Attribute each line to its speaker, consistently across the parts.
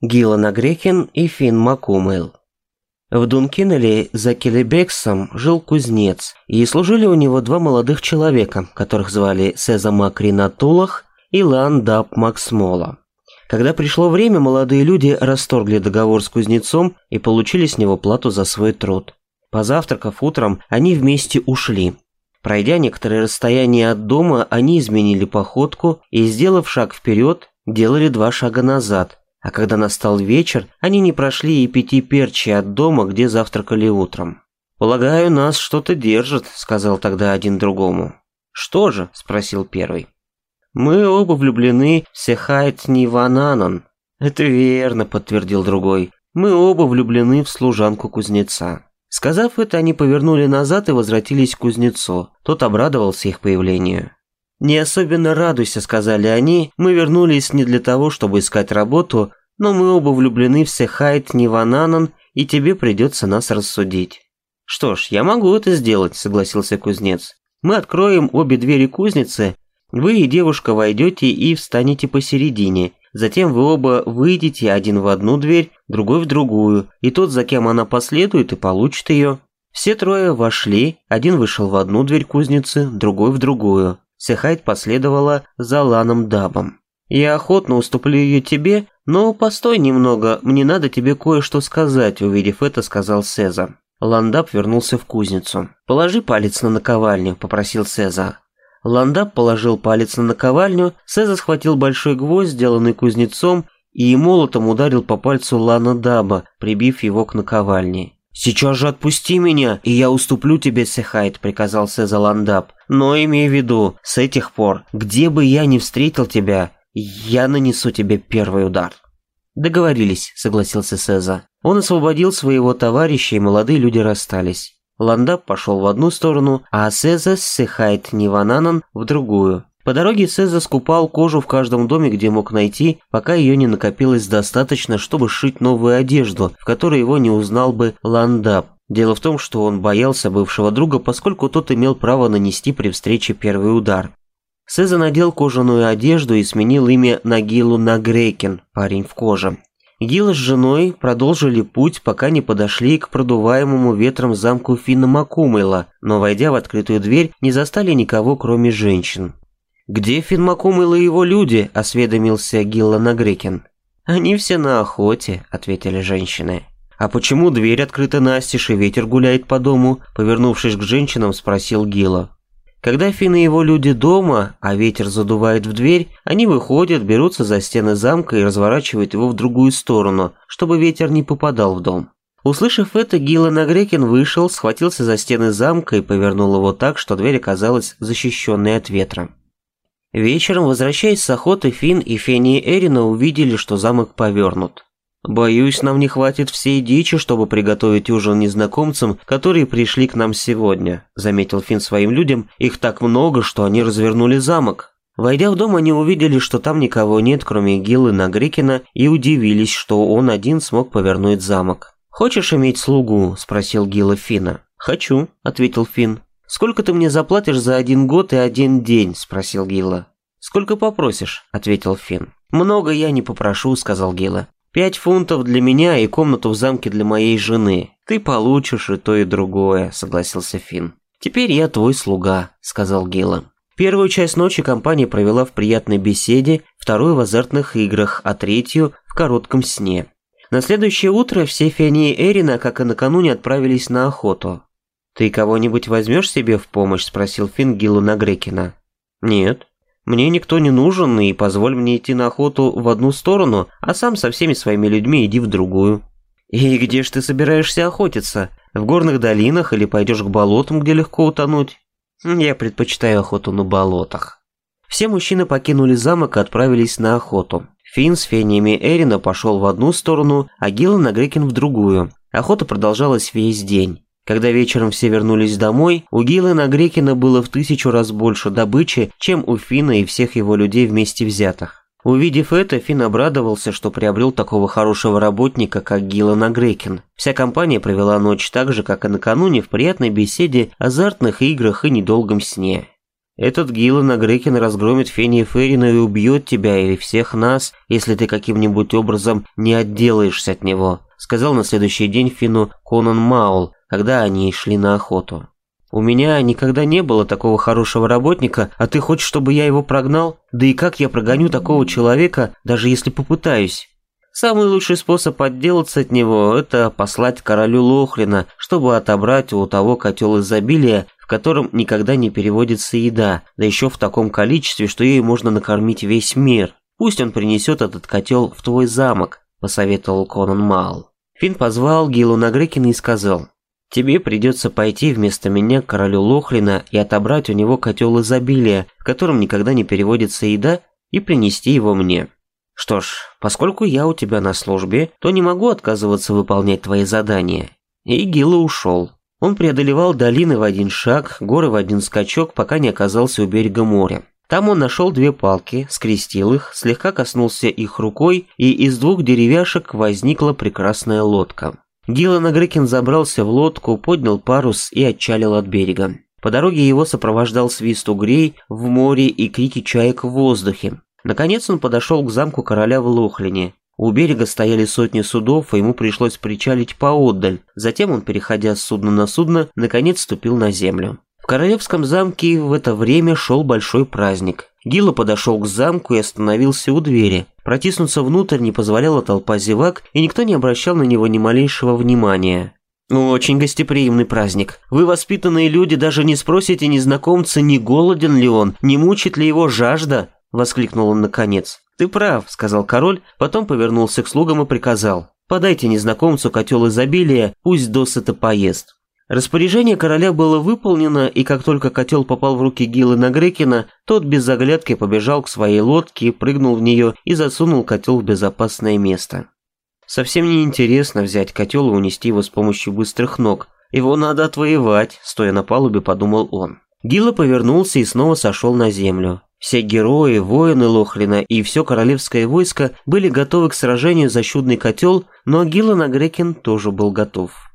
Speaker 1: Гила Нагрекин и Финн Макумэл. В Дункинеле за Келебексом жил кузнец, и служили у него два молодых человека, которых звали Сеза Макринатулах и Ландап Максмола. Когда пришло время, молодые люди расторгли договор с кузнецом и получили с него плату за свой труд. Позавтракав утром, они вместе ушли. Пройдя некоторое расстояние от дома, они изменили походку и, сделав шаг вперед, делали два шага назад, а когда настал вечер, они не прошли и пяти перчей от дома, где завтракали утром. «Полагаю, нас что-то держит», — сказал тогда один другому. «Что же?» — спросил первый. «Мы оба влюблены в Сехайт Нивананан». «Это верно», — подтвердил другой. «Мы оба влюблены в служанку кузнеца». Сказав это, они повернули назад и возвратились к кузнецу. Тот обрадовался их появлению. «Не особенно радуйся», — сказали они. «Мы вернулись не для того, чтобы искать работу, но мы оба влюблены в Сехайт Нивананан, и тебе придется нас рассудить». «Что ж, я могу это сделать», — согласился кузнец. «Мы откроем обе двери кузницы, вы и девушка войдете и встанете посередине, затем вы оба выйдете один в одну дверь, другой в другую, и тот, за кем она последует, и получит ее». Все трое вошли, один вышел в одну дверь кузницы, другой в другую. Сихайт последовала за Ланом Дабом. «Я охотно уступлю ее тебе, но постой немного, мне надо тебе кое-что сказать», увидев это, сказал Сеза. Ландап вернулся в кузницу. «Положи палец на наковальню», – попросил Сеза. Ландап положил палец на наковальню, Сеза схватил большой гвоздь, сделанный кузнецом, и молотом ударил по пальцу Лана Даба, прибив его к наковальне. «Сейчас же отпусти меня, и я уступлю тебе Сехайт», — приказал Сезаландап. «Но имей в виду, с этих пор, где бы я ни встретил тебя, я нанесу тебе первый удар». «Договорились», — согласился Сеза. Он освободил своего товарища, и молодые люди расстались. Ландап пошел в одну сторону, а Сеза с Сехайт Нивананан в другую. По дороге Сеза скупал кожу в каждом доме, где мог найти, пока ее не накопилось достаточно, чтобы сшить новую одежду, в которой его не узнал бы Ландап. Дело в том, что он боялся бывшего друга, поскольку тот имел право нанести при встрече первый удар. Сеза надел кожаную одежду и сменил имя Нагилу на Грекин, парень в коже. Гила с женой продолжили путь, пока не подошли к продуваемому ветром замку Финна Макумейла, но, войдя в открытую дверь, не застали никого, кроме женщин. «Где Финмакум и его люди?» – осведомился Гилла Нагрыкин. «Они все на охоте», – ответили женщины. «А почему дверь открыта настежь и ветер гуляет по дому?» – повернувшись к женщинам, спросил Гилла. Когда Фин и его люди дома, а ветер задувает в дверь, они выходят, берутся за стены замка и разворачивают его в другую сторону, чтобы ветер не попадал в дом. Услышав это, Гилла Нагрекин вышел, схватился за стены замка и повернул его так, что дверь оказалась защищенной от ветра. Вечером, возвращаясь с охоты, Финн и Фенни и Эрина увидели, что замок повернут. «Боюсь, нам не хватит всей дичи, чтобы приготовить ужин незнакомцам, которые пришли к нам сегодня», – заметил Финн своим людям. «Их так много, что они развернули замок». Войдя в дом, они увидели, что там никого нет, кроме Гиллы Нагрикина, и удивились, что он один смог повернуть замок. «Хочешь иметь слугу?» – спросил Гилла Фина. «Хочу», – ответил Финн. «Сколько ты мне заплатишь за один год и один день?» – спросил Гилла. «Сколько попросишь?» – ответил Финн. «Много я не попрошу», – сказал Гилла. «Пять фунтов для меня и комнату в замке для моей жены. Ты получишь и то, и другое», – согласился Финн. «Теперь я твой слуга», – сказал Гилла. Первую часть ночи компания провела в приятной беседе, вторую в азартных играх, а третью – в коротком сне. На следующее утро все Фиани и Эрина, как и накануне, отправились на охоту. «Ты кого-нибудь возьмешь себе в помощь?» – спросил Фингилу Нагрекина. «Нет. Мне никто не нужен, и позволь мне идти на охоту в одну сторону, а сам со всеми своими людьми иди в другую». «И где ж ты собираешься охотиться? В горных долинах или пойдешь к болотам, где легко утонуть?» «Я предпочитаю охоту на болотах». Все мужчины покинули замок и отправились на охоту. Финн с фениями Эрина пошел в одну сторону, а Гиллан Нагрекин в другую. Охота продолжалась весь день. Когда вечером все вернулись домой, у Гилы на было в тысячу раз больше добычи, чем у Фина и всех его людей вместе взятых. Увидев это, Фин обрадовался, что приобрел такого хорошего работника, как Гила Нагрекин. Вся компания провела ночь так же, как и накануне, в приятной беседе, азартных играх и недолгом сне. «Этот Гила Нагрекин разгромит Фенни и Ферина и убьет тебя или всех нас, если ты каким-нибудь образом не отделаешься от него», сказал на следующий день Фину Конан Маул, когда они шли на охоту. «У меня никогда не было такого хорошего работника, а ты хочешь, чтобы я его прогнал? Да и как я прогоню такого человека, даже если попытаюсь?» Самый лучший способ отделаться от него – это послать королю Лохрина, чтобы отобрать у того котел изобилия, в котором никогда не переводится еда, да еще в таком количестве, что ей можно накормить весь мир. Пусть он принесет этот котел в твой замок, — посоветовал Конан Мал. Финн позвал Гилу Нагрыкина и сказал, «Тебе придется пойти вместо меня к королю Лохлина и отобрать у него котел изобилия, в котором никогда не переводится еда, и принести его мне. Что ж, поскольку я у тебя на службе, то не могу отказываться выполнять твои задания». И Гила ушел. Он преодолевал долины в один шаг, горы в один скачок, пока не оказался у берега моря. Там он нашел две палки, скрестил их, слегка коснулся их рукой, и из двух деревяшек возникла прекрасная лодка. Гиллан Агрыкин забрался в лодку, поднял парус и отчалил от берега. По дороге его сопровождал свист угрей в море и крики чаек в воздухе. Наконец он подошел к замку короля в Лохлине. У берега стояли сотни судов, и ему пришлось причалить поотдаль. Затем он, переходя с судна на судно, наконец ступил на землю королевском замке в это время шел большой праздник. Гила подошел к замку и остановился у двери. Протиснуться внутрь не позволяла толпа зевак, и никто не обращал на него ни малейшего внимания. Ну, «Очень гостеприимный праздник. Вы, воспитанные люди, даже не спросите незнакомца, не голоден ли он, не мучит ли его жажда?» – воскликнул он наконец. «Ты прав», – сказал король, потом повернулся к слугам и приказал. «Подайте незнакомцу котел изобилия, пусть досыта поест». Распоряжение короля было выполнено, и как только котел попал в руки Гилы Нагрекина, тот без заглядки побежал к своей лодке, прыгнул в нее и засунул котел в безопасное место. Совсем не интересно взять котел и унести его с помощью быстрых ног. Его надо отвоевать, стоя на палубе, подумал он. Гила повернулся и снова сошел на землю. Все герои, воины Лохлина и все королевское войско были готовы к сражению за чудный котел, но Гила Нагрекин тоже был готов.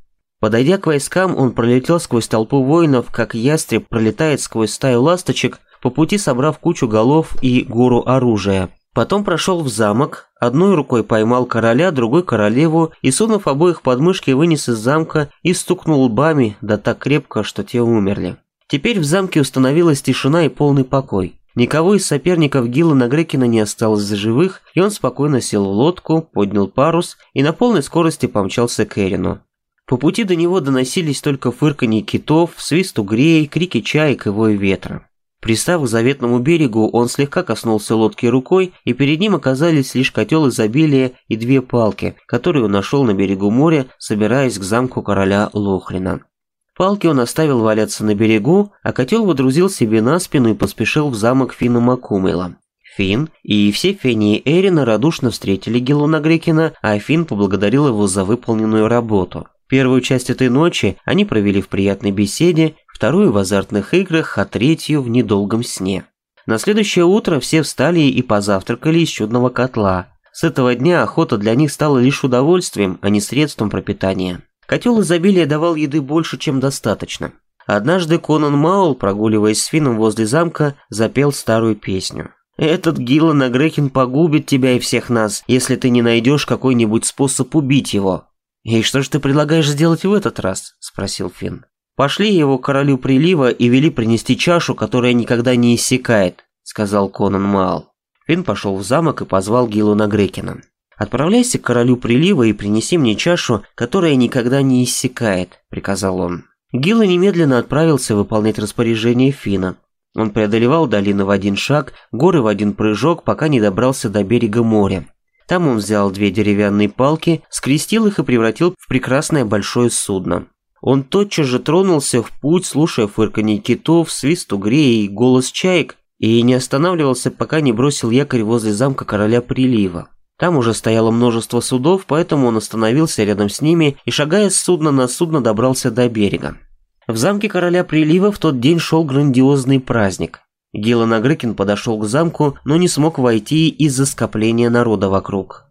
Speaker 1: Подойдя к войскам, он пролетел сквозь толпу воинов, как ястреб пролетает сквозь стаю ласточек, по пути собрав кучу голов и гору оружия. Потом прошел в замок, одной рукой поймал короля, другой королеву и, сунув обоих подмышки, вынес из замка и стукнул лбами, да так крепко, что те умерли. Теперь в замке установилась тишина и полный покой. Никого из соперников Гиллана Нагрекина не осталось за живых, и он спокойно сел в лодку, поднял парус и на полной скорости помчался к Эрину. По пути до него доносились только фырканье китов, свист угрей, крики чаек и вой ветра. Пристав к заветному берегу, он слегка коснулся лодки рукой, и перед ним оказались лишь котел изобилия и две палки, которые он нашел на берегу моря, собираясь к замку короля Лохрина. Палки он оставил валяться на берегу, а котел водрузил себе на спину и поспешил в замок Фина Макумейла. Фин и все Фени и Эрина радушно встретили Гелуна Грекина, а Фин поблагодарил его за выполненную работу. Первую часть этой ночи они провели в приятной беседе, вторую в азартных играх, а третью в недолгом сне. На следующее утро все встали и позавтракали из чудного котла. С этого дня охота для них стала лишь удовольствием, а не средством пропитания. Котел изобилия давал еды больше, чем достаточно. Однажды Конан Маул, прогуливаясь с Финном возле замка, запел старую песню. «Этот Гиллан Агрекин погубит тебя и всех нас, если ты не найдешь какой-нибудь способ убить его. «И что же ты предлагаешь сделать в этот раз?» – спросил Финн. «Пошли его королю прилива и вели принести чашу, которая никогда не иссякает», – сказал Конан Маал. Финн пошел в замок и позвал Гилу Нагрекина. «Отправляйся к королю прилива и принеси мне чашу, которая никогда не иссякает», – приказал он. Гила немедленно отправился выполнять распоряжение Фина. Он преодолевал долину в один шаг, горы в один прыжок, пока не добрался до берега моря. Там он взял две деревянные палки, скрестил их и превратил в прекрасное большое судно. Он тотчас же тронулся в путь, слушая фырканье китов, свист угрей и голос чаек, и не останавливался, пока не бросил якорь возле замка короля прилива. Там уже стояло множество судов, поэтому он остановился рядом с ними и, шагая с судна на судно, добрался до берега. В замке короля прилива в тот день шел грандиозный праздник. Гела Нагрыкин подошел к замку, но не смог войти из-за скопления народа вокруг.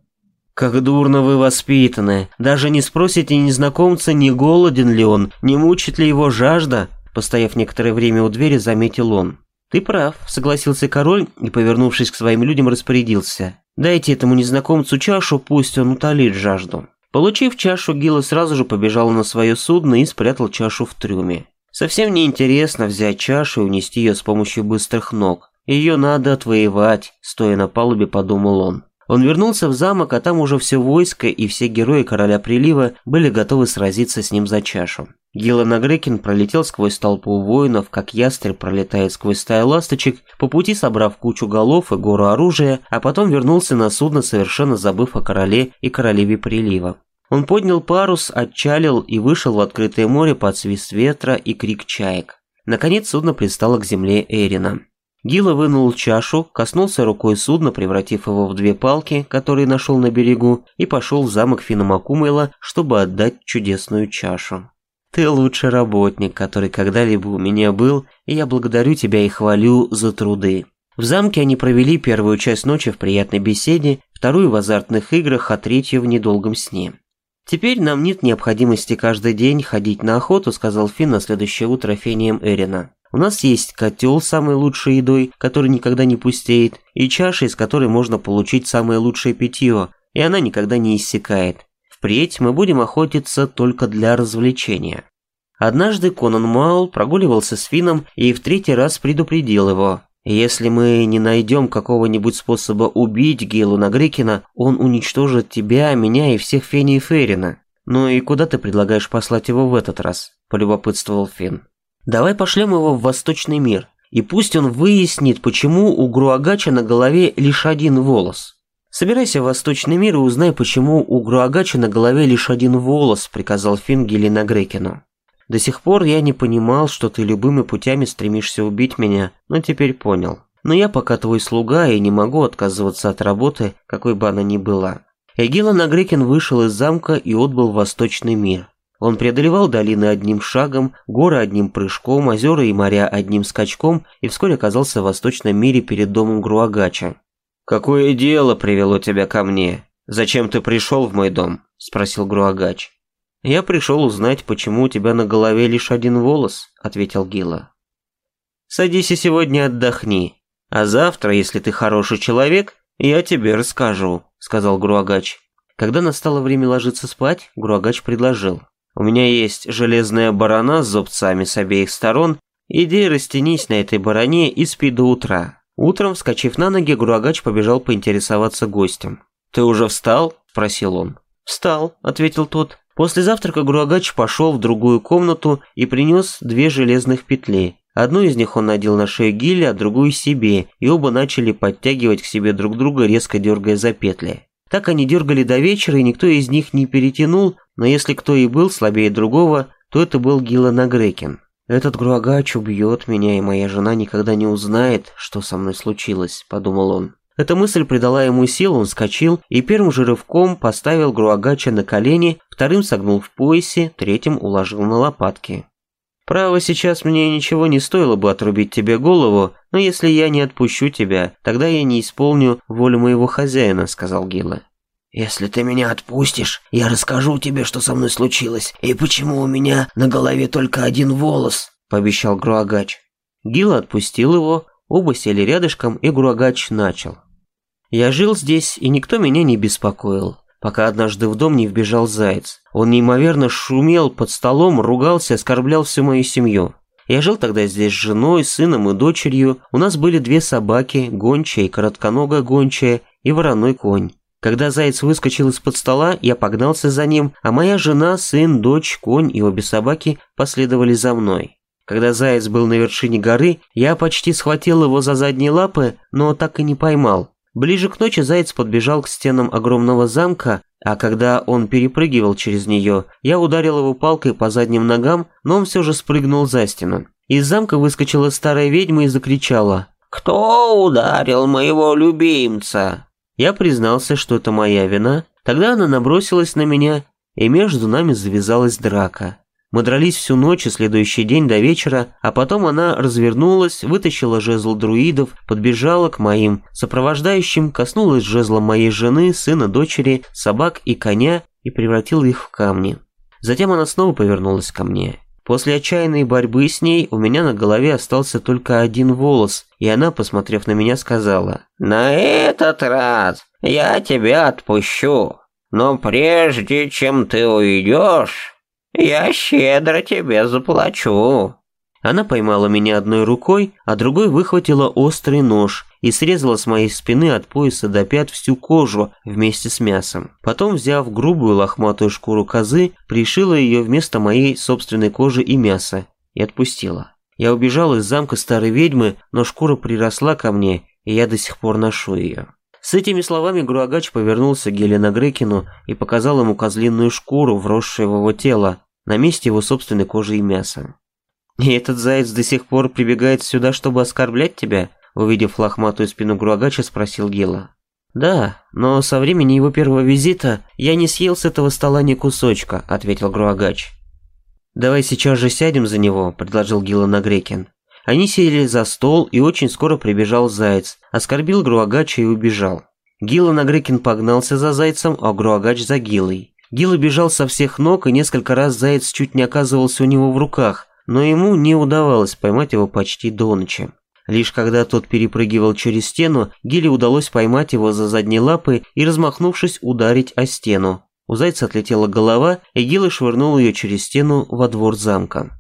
Speaker 1: «Как дурно вы воспитаны! Даже не спросите незнакомца, не голоден ли он, не мучит ли его жажда?» Постояв некоторое время у двери, заметил он. «Ты прав», — согласился король и, повернувшись к своим людям, распорядился. «Дайте этому незнакомцу чашу, пусть он утолит жажду». Получив чашу, Гила сразу же побежал на свое судно и спрятал чашу в трюме. Совсем неинтересно взять чашу и унести ее с помощью быстрых ног. Ее надо отвоевать, стоя на палубе, подумал он. Он вернулся в замок, а там уже все войско и все герои Короля Прилива были готовы сразиться с ним за чашу. Гелен Агрекин пролетел сквозь толпу воинов, как ястреб пролетает сквозь стаю ласточек, по пути собрав кучу голов и гору оружия, а потом вернулся на судно, совершенно забыв о короле и королеве прилива. Он поднял парус, отчалил и вышел в открытое море под свист ветра и крик чаек. Наконец судно пристало к земле Эрина. Гила вынул чашу, коснулся рукой судна, превратив его в две палки, которые нашел на берегу, и пошел в замок Финамакумайла, чтобы отдать чудесную чашу. «Ты лучший работник, который когда-либо у меня был, и я благодарю тебя и хвалю за труды». В замке они провели первую часть ночи в приятной беседе, вторую в азартных играх, а третью в недолгом сне. «Теперь нам нет необходимости каждый день ходить на охоту», — сказал Финн на следующее утро Фением Эрина. «У нас есть котел с самой лучшей едой, который никогда не пустеет, и чаша, из которой можно получить самое лучшее питье, и она никогда не иссякает. Впредь мы будем охотиться только для развлечения». Однажды Конан Маул прогуливался с Финном и в третий раз предупредил его. Если мы не найдем какого-нибудь способа убить Гейлу Нагрекина, он уничтожит тебя, меня и всех Фени и Ферина. Ну и куда ты предлагаешь послать его в этот раз? Полюбопытствовал Фин. Давай пошлем его в Восточный мир. И пусть он выяснит, почему у Груагача на голове лишь один волос. «Собирайся в Восточный мир и узнай, почему у Груагача на голове лишь один волос», — приказал Фин Гелина Грекину. До сих пор я не понимал, что ты любыми путями стремишься убить меня, но теперь понял. Но я пока твой слуга и не могу отказываться от работы, какой бы она ни была. Эгила Нагрекин вышел из замка и отбыл в Восточный мир. Он преодолевал долины одним шагом, горы одним прыжком, озера и моря одним скачком и вскоре оказался в Восточном мире перед домом Груагача. «Какое дело привело тебя ко мне? Зачем ты пришел в мой дом?» – спросил Груагач. «Я пришел узнать, почему у тебя на голове лишь один волос», — ответил Гила. «Садись и сегодня отдохни, а завтра, если ты хороший человек, я тебе расскажу», — сказал Груагач. Когда настало время ложиться спать, Груагач предложил. «У меня есть железная барана с зубцами с обеих сторон. Иди растянись на этой баране и спи до утра». Утром, вскочив на ноги, Груагач побежал поинтересоваться гостем. «Ты уже встал?» – спросил он. «Встал», – ответил тот. После завтрака Груагач пошел в другую комнату и принес две железных петли. Одну из них он надел на шею Гиля, а другую себе, и оба начали подтягивать к себе друг друга, резко дергая за петли. Так они дергали до вечера, и никто из них не перетянул, но если кто и был слабее другого, то это был Гила Нагрекин. «Этот Груагач убьет меня, и моя жена никогда не узнает, что со мной случилось», – подумал он. Эта мысль придала ему сил, он вскочил и первым же рывком поставил Груагача на колени, вторым согнул в поясе, третьим уложил на лопатки. «Право, сейчас мне ничего не стоило бы отрубить тебе голову, но если я не отпущу тебя, тогда я не исполню волю моего хозяина», — сказал Гила. «Если ты меня отпустишь, я расскажу тебе, что со мной случилось, и почему у меня на голове только один волос», — пообещал Груагач. Гила отпустил его, Оба сели рядышком, и Гурагач начал. «Я жил здесь, и никто меня не беспокоил, пока однажды в дом не вбежал заяц. Он неимоверно шумел под столом, ругался, оскорблял всю мою семью. Я жил тогда здесь с женой, сыном и дочерью. У нас были две собаки, гончая и коротконогая гончая, и вороной конь. Когда заяц выскочил из-под стола, я погнался за ним, а моя жена, сын, дочь, конь и обе собаки последовали за мной. Когда заяц был на вершине горы, я почти схватил его за задние лапы, но так и не поймал. Ближе к ночи заяц подбежал к стенам огромного замка, а когда он перепрыгивал через нее, я ударил его палкой по задним ногам, но он все же спрыгнул за стену. Из замка выскочила старая ведьма и закричала «Кто ударил моего любимца?» Я признался, что это моя вина. Тогда она набросилась на меня, и между нами завязалась драка. Мы дрались всю ночь и следующий день до вечера, а потом она развернулась, вытащила жезл друидов, подбежала к моим сопровождающим, коснулась жезла моей жены, сына, дочери, собак и коня и превратила их в камни. Затем она снова повернулась ко мне. После отчаянной борьбы с ней у меня на голове остался только один волос, и она, посмотрев на меня, сказала,
Speaker 2: «На этот раз я тебя отпущу, но прежде чем ты уйдешь...» «Я щедро тебе заплачу».
Speaker 1: Она поймала меня одной рукой, а другой выхватила острый нож и срезала с моей спины от пояса до пят всю кожу вместе с мясом. Потом, взяв грубую лохматую шкуру козы, пришила ее вместо моей собственной кожи и мяса и отпустила. Я убежал из замка старой ведьмы, но шкура приросла ко мне, и я до сих пор ношу ее. С этими словами Груагач повернулся к Гелена Грекину и показал ему козлиную шкуру, вросшую в его тело, на месте его собственной кожи и мяса. «И этот заяц до сих пор прибегает сюда, чтобы оскорблять тебя?» Увидев лохматую спину Груагача, спросил Гела. «Да, но со времени его первого визита я не съел с этого стола ни кусочка», — ответил Груагач. «Давай сейчас же сядем за него», — предложил Гила Нагрекин. Они сели за стол, и очень скоро прибежал заяц, оскорбил Груагача и убежал. Гила Нагрыкин погнался за зайцем, а Груагач за Гилой. Гила бежал со всех ног, и несколько раз заяц чуть не оказывался у него в руках, но ему не удавалось поймать его почти до ночи. Лишь когда тот перепрыгивал через стену, Гиле удалось поймать его за задние лапы и, размахнувшись, ударить о стену. У зайца отлетела голова, и Гила швырнул ее через стену во двор замка.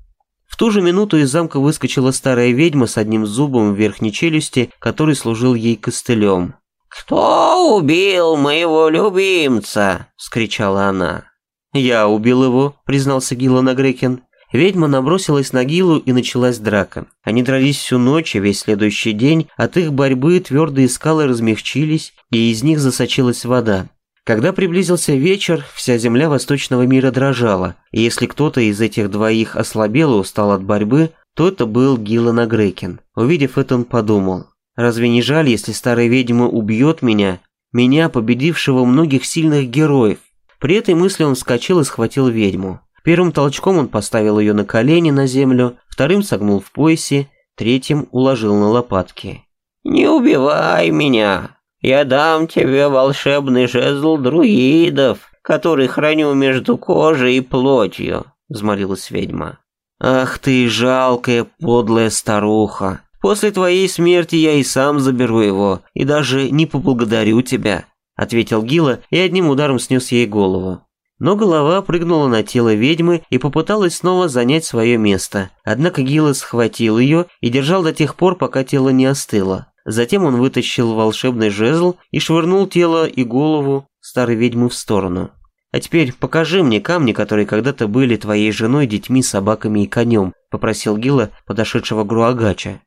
Speaker 1: В ту же минуту из замка выскочила старая ведьма с одним зубом в верхней челюсти, который служил ей костылем.
Speaker 2: «Кто убил моего любимца?» – вскричала она.
Speaker 1: «Я убил его», – признался Гилан Агрекин. Ведьма набросилась на Гилу и началась драка. Они дрались всю ночь и весь следующий день, от их борьбы твердые скалы размягчились, и из них засочилась вода. Когда приблизился вечер, вся земля восточного мира дрожала, и если кто-то из этих двоих ослабел и устал от борьбы, то это был Гиллан Агрекин. Увидев это, он подумал, «Разве не жаль, если старая ведьма убьет меня, меня, победившего многих сильных героев?» При этой мысли он вскочил и схватил ведьму. Первым толчком он поставил ее на колени на землю, вторым согнул в поясе, третьим уложил на лопатки.
Speaker 2: «Не убивай меня!» Я дам тебе волшебный жезл друидов, который храню между кожей и плотью», — взмолилась ведьма.
Speaker 1: «Ах ты, жалкая, подлая старуха! После твоей смерти я и сам заберу его, и даже не поблагодарю тебя», — ответил Гила и одним ударом снес ей голову. Но голова прыгнула на тело ведьмы и попыталась снова занять свое место. Однако Гила схватил ее и держал до тех пор, пока тело не остыло. Затем он вытащил волшебный жезл и швырнул тело и голову старой ведьмы в сторону. «А теперь покажи мне камни, которые когда-то были твоей женой, детьми, собаками и конем», – попросил Гила, подошедшего Груагача.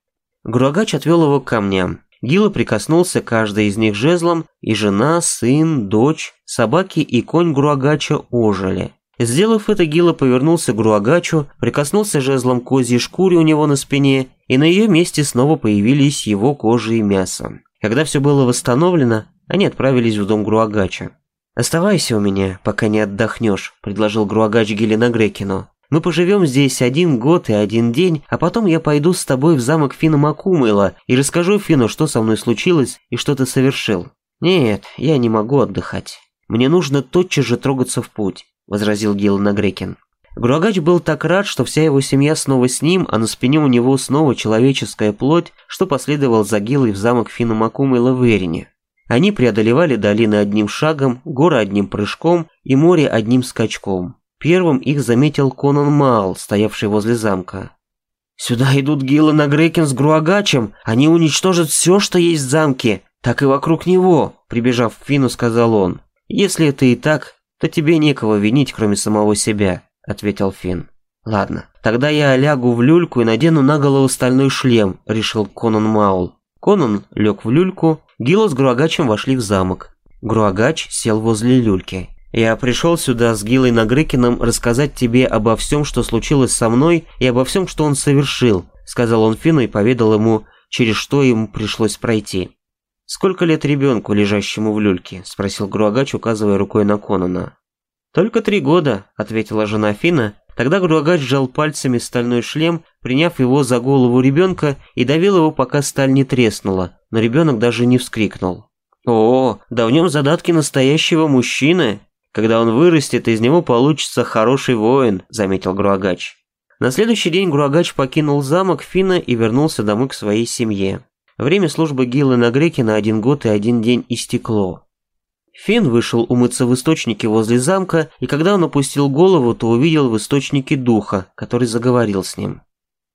Speaker 1: Груагач отвел его к камням. Гила прикоснулся каждой из них жезлом, и жена, сын, дочь, собаки и конь Груагача ожили. Сделав это, Гила повернулся к Груагачу, прикоснулся жезлом к козьей шкуре у него на спине и на ее месте снова появились его кожа и мясо. Когда все было восстановлено, они отправились в дом Груагача. «Оставайся у меня, пока не отдохнешь», – предложил Груагач Гелена Грекину. «Мы поживем здесь один год и один день, а потом я пойду с тобой в замок Фина Макумыла и расскажу Фину, что со мной случилось и что ты совершил». «Нет, я не могу отдыхать. Мне нужно тотчас же трогаться в путь», – возразил Гелена Грекин. Гурагач был так рад, что вся его семья снова с ним, а на спине у него снова человеческая плоть, что последовал за Гилой в замок Финомакума и Лаверине. Они преодолевали долины одним шагом, горы одним прыжком и море одним скачком. Первым их заметил Конан Маал, стоявший возле замка. «Сюда идут Гилы на Грекин с Груагачем, они уничтожат все, что есть в замке, так и вокруг него», – прибежав к Фину, сказал он. «Если это и так, то тебе некого винить, кроме самого себя» ответил Финн. «Ладно, тогда я лягу в люльку и надену на голову стальной шлем», — решил Конан Маул. Конан лег в люльку, Гилла с Груагачем вошли в замок. Груагач сел возле люльки. «Я пришел сюда с Гиллой Нагрыкиным рассказать тебе обо всем, что случилось со мной и обо всем, что он совершил», — сказал он Фину и поведал ему, через что ему пришлось пройти. «Сколько лет ребенку, лежащему в люльке?» – спросил Груагач, указывая рукой на Конана. «Только три года», — ответила жена Фина. Тогда Гургач сжал пальцами стальной шлем, приняв его за голову ребенка и давил его, пока сталь не треснула, но ребенок даже не вскрикнул. «О, да в нем задатки настоящего мужчины!» Когда он вырастет, из него получится хороший воин», — заметил Груагач. На следующий день Груагач покинул замок Фина и вернулся домой к своей семье. Время службы Гиллы на Греке на один год и один день истекло. Фин вышел умыться в источнике возле замка, и когда он опустил голову, то увидел в источнике духа, который заговорил с ним.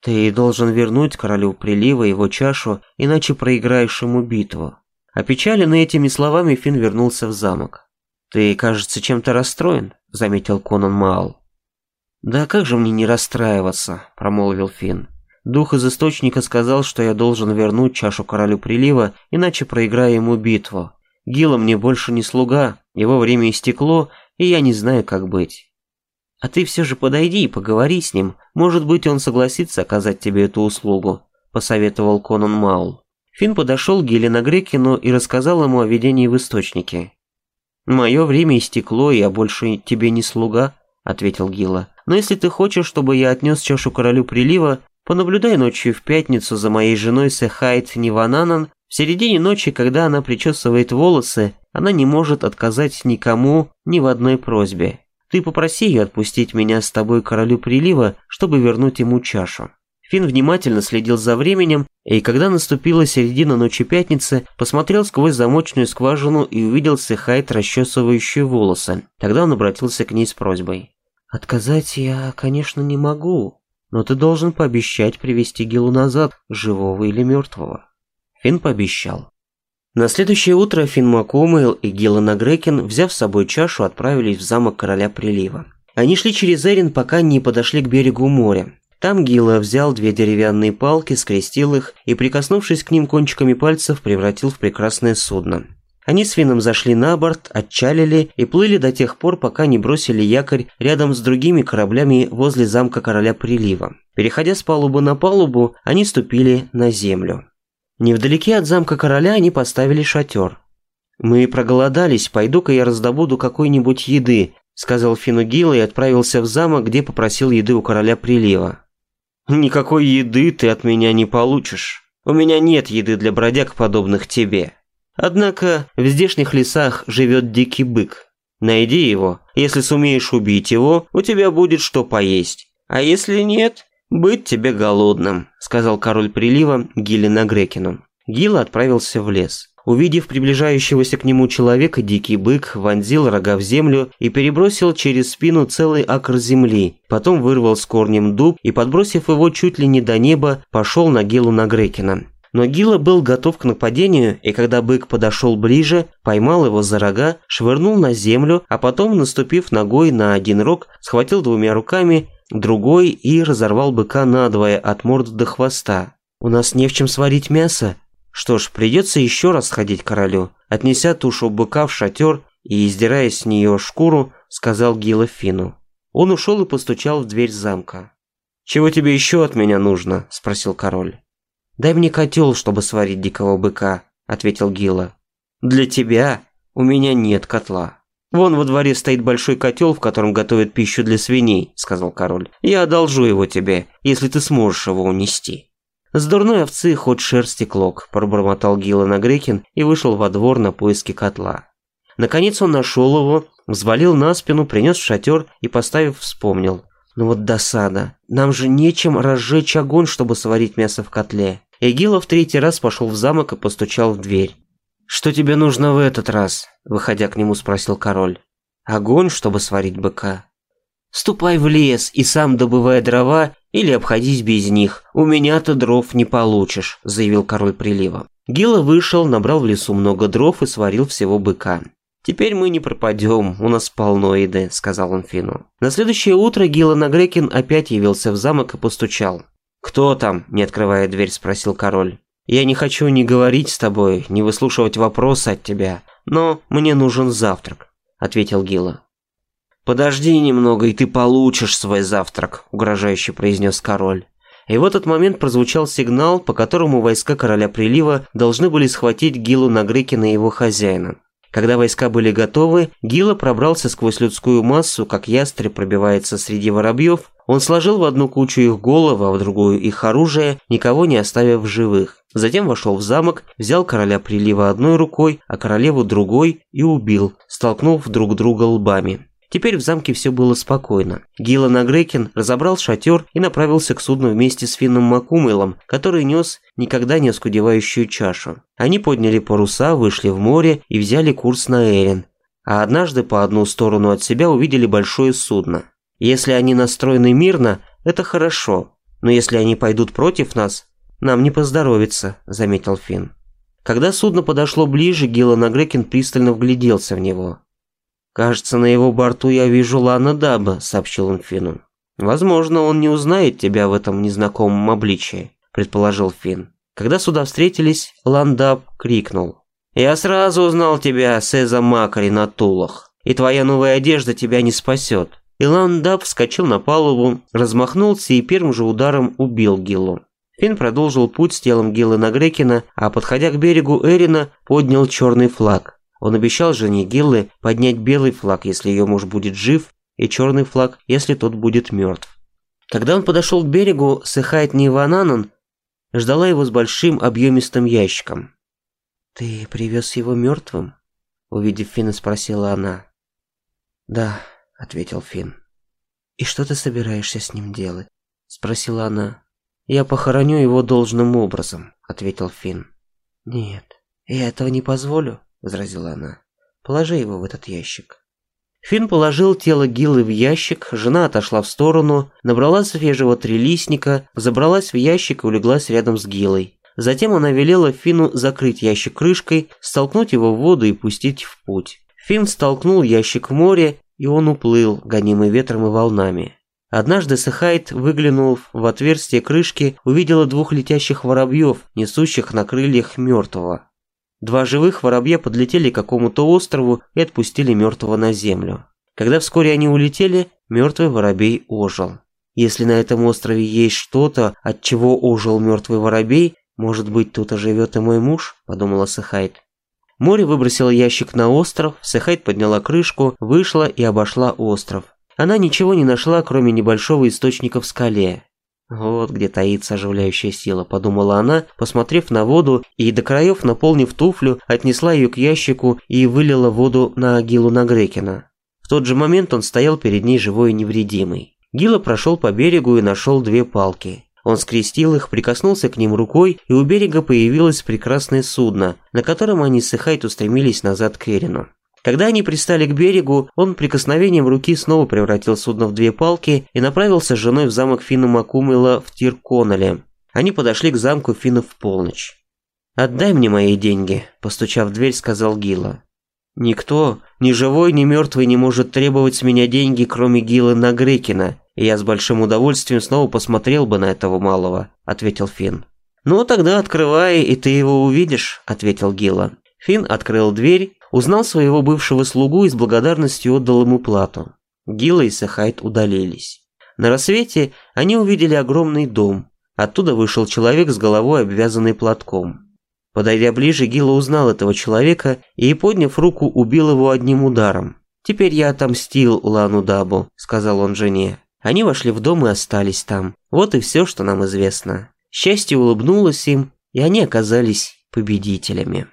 Speaker 1: «Ты должен вернуть королю прилива его чашу, иначе проиграешь ему битву». Опечаленный этими словами, Фин вернулся в замок. «Ты, кажется, чем-то расстроен», — заметил Конан Маал. «Да как же мне не расстраиваться», — промолвил Фин. «Дух из источника сказал, что я должен вернуть чашу королю прилива, иначе проиграю ему битву. Гила мне больше не слуга, его время истекло, и я не знаю, как быть. А ты все же подойди и поговори с ним, может быть, он согласится оказать тебе эту услугу», – посоветовал Конан Маул. Финн подошел к Гиле Гелена Грекину и рассказал ему о видении в источнике. «Мое время истекло, и я больше тебе не слуга», – ответил Гила. «Но если ты хочешь, чтобы я отнес чашу королю прилива, понаблюдай ночью в пятницу за моей женой Сехайт Нивананан в середине ночи, когда она причесывает волосы, она не может отказать никому ни в одной просьбе. Ты попроси ее отпустить меня с тобой королю прилива, чтобы вернуть ему чашу. Фин внимательно следил за временем, и когда наступила середина ночи пятницы, посмотрел сквозь замочную скважину и увидел Сихайт, расчесывающую волосы. Тогда он обратился к ней с просьбой. «Отказать я, конечно, не могу, но ты должен пообещать привести Гилу назад, живого или мертвого». Финн пообещал. На следующее утро Финн Макумейл и Гиллан Грекин, взяв с собой чашу, отправились в замок Короля Прилива. Они шли через Эрин, пока не подошли к берегу моря. Там Гилла взял две деревянные палки, скрестил их и, прикоснувшись к ним кончиками пальцев, превратил в прекрасное судно. Они с Финном зашли на борт, отчалили и плыли до тех пор, пока не бросили якорь рядом с другими кораблями возле замка короля прилива. Переходя с палубы на палубу, они ступили на землю. Невдалеке от замка короля они поставили шатер. «Мы проголодались, пойду-ка я раздобуду какой-нибудь еды», сказал Финугил и отправился в замок, где попросил еды у короля прилива. «Никакой еды ты от меня не получишь. У меня нет еды для бродяг, подобных тебе. Однако в здешних лесах живет дикий бык. Найди его. Если сумеешь убить его, у тебя будет что поесть. А если нет, «Быть тебе голодным», – сказал король прилива Гилина Грекину. Гила отправился в лес. Увидев приближающегося к нему человека, дикий бык вонзил рога в землю и перебросил через спину целый акр земли. Потом вырвал с корнем дуб и, подбросив его чуть ли не до неба, пошел на Гилу Нагрекина. Но Гила был готов к нападению, и когда бык подошел ближе, поймал его за рога, швырнул на землю, а потом, наступив ногой на один рог, схватил двумя руками другой и разорвал быка надвое от морды до хвоста. «У нас не в чем сварить мясо. Что ж, придется еще раз сходить к королю». Отнеся тушу быка в шатер и издирая с нее шкуру, сказал Гила Фину. Он ушел и постучал в дверь замка. «Чего тебе еще от меня нужно?» – спросил король. «Дай мне котел, чтобы сварить дикого быка», – ответил Гила. «Для тебя у меня нет котла». «Вон во дворе стоит большой котел, в котором готовят пищу для свиней», – сказал король. «Я одолжу его тебе, если ты сможешь его унести». «С дурной овцы хоть шерсти клок», – пробормотал Гила Нагрекин и вышел во двор на поиски котла. Наконец он нашел его, взвалил на спину, принес в шатер и, поставив, вспомнил. «Ну вот досада. Нам же нечем разжечь огонь, чтобы сварить мясо в котле». Игила в третий раз пошел в замок и постучал в дверь. «Что тебе нужно в этот раз?» – выходя к нему спросил король. «Огонь, чтобы сварить быка?» «Ступай в лес и сам добывай дрова или обходись без них. У меня-то дров не получишь», – заявил король прилива. Гила вышел, набрал в лесу много дров и сварил всего быка. «Теперь мы не пропадем, у нас полно еды», – сказал он Фину. На следующее утро Гила Нагрекин опять явился в замок и постучал. «Кто там?» – не открывая дверь, спросил король. Я не хочу ни говорить с тобой, ни выслушивать вопросы от тебя, но мне нужен завтрак», — ответил Гила. «Подожди немного, и ты получишь свой завтрак», — угрожающе произнес король. И в этот момент прозвучал сигнал, по которому войска короля прилива должны были схватить Гилу Нагрыкина и его хозяина. Когда войска были готовы, Гила пробрался сквозь людскую массу, как ястреб пробивается среди воробьев, он сложил в одну кучу их головы, а в другую их оружие, никого не оставив в живых. Затем вошел в замок, взял короля прилива одной рукой, а королеву другой и убил, столкнув друг друга лбами. Теперь в замке все было спокойно. Гиллан Агрекин разобрал шатер и направился к судну вместе с Финном Макумелом, который нес никогда не оскудевающую чашу. Они подняли паруса, вышли в море и взяли курс на Эрин. А однажды по одну сторону от себя увидели большое судно. Если они настроены мирно, это хорошо, но если они пойдут против нас, нам не поздоровится», — заметил Финн. Когда судно подошло ближе, Гиллан Агрекин пристально вгляделся в него. «Кажется, на его борту я вижу Лана Даба», — сообщил он Финну. «Возможно, он не узнает тебя в этом незнакомом обличии», — предположил Финн. Когда суда встретились, Ландаб крикнул. «Я сразу узнал тебя, Сеза Макари, на Тулах, и твоя новая одежда тебя не спасет. Илан Даб вскочил на палубу, размахнулся и первым же ударом убил Гиллу. Финн продолжил путь с телом Гиллы на Грекина, а подходя к берегу Эрина, поднял черный флаг. Он обещал жене Гиллы поднять белый флаг, если ее муж будет жив, и черный флаг, если тот будет мертв. Когда он подошел к берегу, Сыхайт Нивананан ждала его с большим объемистым ящиком. «Ты привез его мертвым?» – увидев Финна, спросила она. «Да», ответил Финн. «И что ты собираешься с ним делать?» – спросила она. «Я похороню его должным образом», – ответил Финн. «Нет, я этого не позволю», – возразила она. «Положи его в этот ящик». Финн положил тело Гилы в ящик, жена отошла в сторону, набрала свежего трилистника, забралась в ящик и улеглась рядом с Гилой. Затем она велела Фину закрыть ящик крышкой, столкнуть его в воду и пустить в путь. Финн столкнул ящик в море, и он уплыл, гонимый ветром и волнами. Однажды Сыхайт, выглянув в отверстие крышки, увидела двух летящих воробьев, несущих на крыльях мертвого. Два живых воробья подлетели к какому-то острову и отпустили мертвого на землю. Когда вскоре они улетели, мертвый воробей ожил. Если на этом острове есть что-то, от чего ожил мертвый воробей, может быть, тут оживет и мой муж, подумала Сыхайт. Море выбросило ящик на остров, Сэхайт подняла крышку, вышла и обошла остров. Она ничего не нашла, кроме небольшого источника в скале. «Вот где таится оживляющая сила», – подумала она, посмотрев на воду и до краев, наполнив туфлю, отнесла ее к ящику и вылила воду на Гилу Нагрекина. В тот же момент он стоял перед ней живой и невредимый. Гила прошел по берегу и нашел две палки. Он скрестил их, прикоснулся к ним рукой, и у берега появилось прекрасное судно, на котором они с Эхайт устремились назад к Эрину. Когда они пристали к берегу, он прикосновением руки снова превратил судно в две палки и направился с женой в замок Финна Макумела в Тирконале. Они подошли к замку Финна в полночь. «Отдай мне мои деньги», – постучав в дверь, сказал Гила. «Никто, ни живой, ни мертвый, не может требовать с меня деньги, кроме Гила Нагрекина, «Я с большим удовольствием снова посмотрел бы на этого малого», – ответил Финн. «Ну тогда открывай, и ты его увидишь», – ответил Гила. Финн открыл дверь, узнал своего бывшего слугу и с благодарностью отдал ему плату. Гила и Сахайт удалились. На рассвете они увидели огромный дом. Оттуда вышел человек с головой, обвязанный платком. Подойдя ближе, Гила узнал этого человека и, подняв руку, убил его одним ударом. «Теперь я отомстил Лану Дабу», – сказал он жене. Они вошли в дом и остались там. Вот и все, что нам известно. Счастье улыбнулось им, и они оказались победителями.